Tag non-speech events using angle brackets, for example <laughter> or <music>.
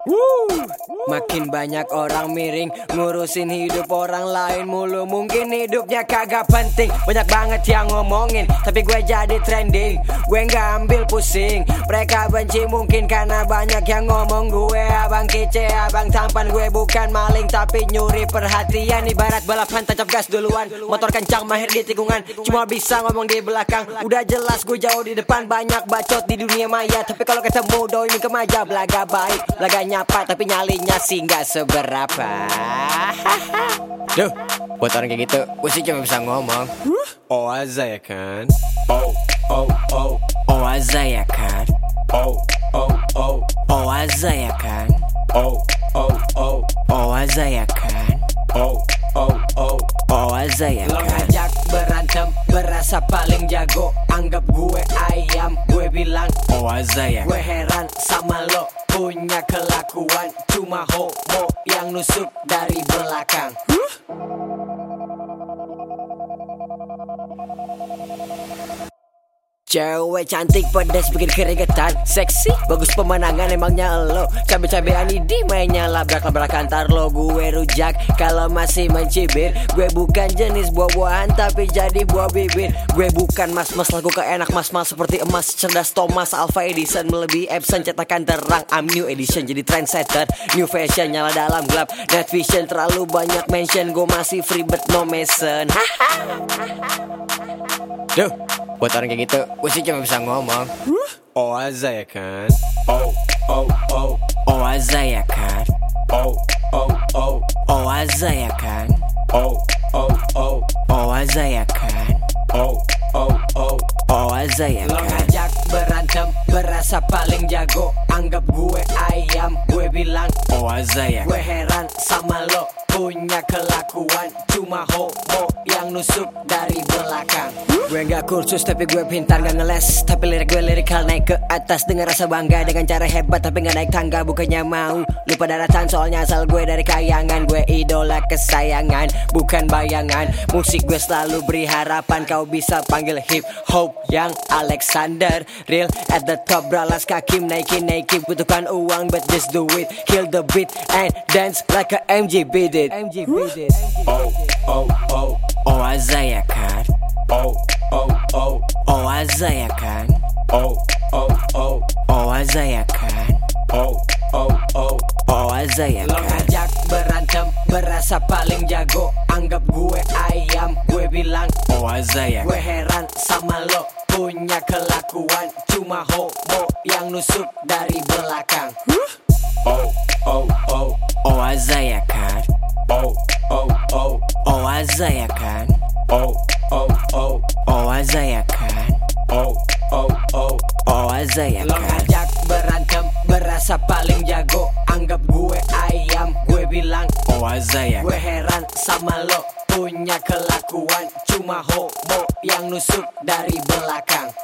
Makin banyak orang miring Ngurusin hidup orang lain mulu. Mungkin hidupnya kagak penting. Banyak banget yang ngomongin Tapi gue jadi trending. Gue nggak ambil pusing. Mereka benci mungkin karena banyak yang ngomong Gue. Abang kece, abang tampan Gue bukan maling. Tapi nyuri perhatian Ibarat balapan tancap gas duluan. Motor kencang mahir di tikungan. Cuma bisa ngomong di belakang. Udah jelas gue jauh di depan. Banyak bacot di dunia maya. Tapi kalau ketemu doi ke maja Belaga baik, belaga nyapa Tapi nyalinya sih nggak seberapa. <laughs> Duh, buat orang kayak gitu Gue sih cuma bisa ngomong. Oaza ya kan? Oh, oh, oh, Oaza ya kan? Oh, oh, oh, Oaza ya kan? Oh, oh, oh, Oaza ya kan? Oh, oh, oh. Oaza ya Lo kan? ngajak berantem Berasa paling jago. Anggap gue ayam Gue bilang Oaza ya Gue heran sama lo Punya kelakuan. Cuma homo Yang nusuk dari belakang Cewek cantik pedas bikin keringetan. Seksi bagus pemandangan emangnya lo. Cabe-cabean di mainnya labrak-labrak antar lo. Gue rujak kalau masih mencibir. Gue bukan jenis buah-buahan tapi jadi buah bibir. Gue bukan mas-mas lagu enak mas-mas. Seperti emas Cerdas Thomas Alpha Edison. Melebihi Epson cetakan terang. I'm new edition jadi trendsetter. New fashion nyala dalam gelap. Net vision terlalu banyak mention. Gue masih free but no mason Duh, buat orang kayak gitu, gue sih cuma bisa ngomong. Oaza ya kan? Oh, oh, oh, Oaza ya kan? Oh, oh, oh, Oaza ya kan? Oh, oh, oh, Oaza ya kan? Oh, oh, oh. Oaza ya Lo kan? ngajak berantem Berasa paling jago. Anggap gue ayam Gue bilang Oaza ya. Gue heran sama lo. Punya kelakuan Cuma homo Yang nusuk dari belakang Gue gak kursus tapi gue pintar gak ngeles. Tapi lirik gue lirikal naik ke atas Dengan rasa bangga. Dengan cara hebat Tapi gak naik tangga bukannya mau. Lupa daratan soalnya asal gue dari kayangan. Gue idola kesayangan bukan bayangan. Musik gue selalu beri harapan Kau bisa panggil hip hop yang Alexander. Real at the top beralas kaki naikin naikin. Butuhkan uang but just do it. Kill the beat and dance like a MG beat it MG beat it Oh, oh, oh, Oaza ya kan oh, oh, oh, Oaza ya kan oh, oh, oh, Oaza ya kan oh, oh, oh. Oaza ya Lo kan ngajak berantem Berasa paling jago. Anggap gue ayam Gue bilang Oaza ya Gue heran sama lo. Punya kelakuan Cuma homo Yang nusuk dari belakang. Oh, oh, oh, Oaza ya kan oh, oh, oh, Oaza ya kan oh, oh, oh, Oaza ya kan oh, oh, oh. Oaza ya Lo kan ngajak berantem Berasa paling jago Anggap gue ayam Gue bilang Oaza ya Gue heran sama lo Punya kelakuan Cuma homo Yang nusuk dari belakang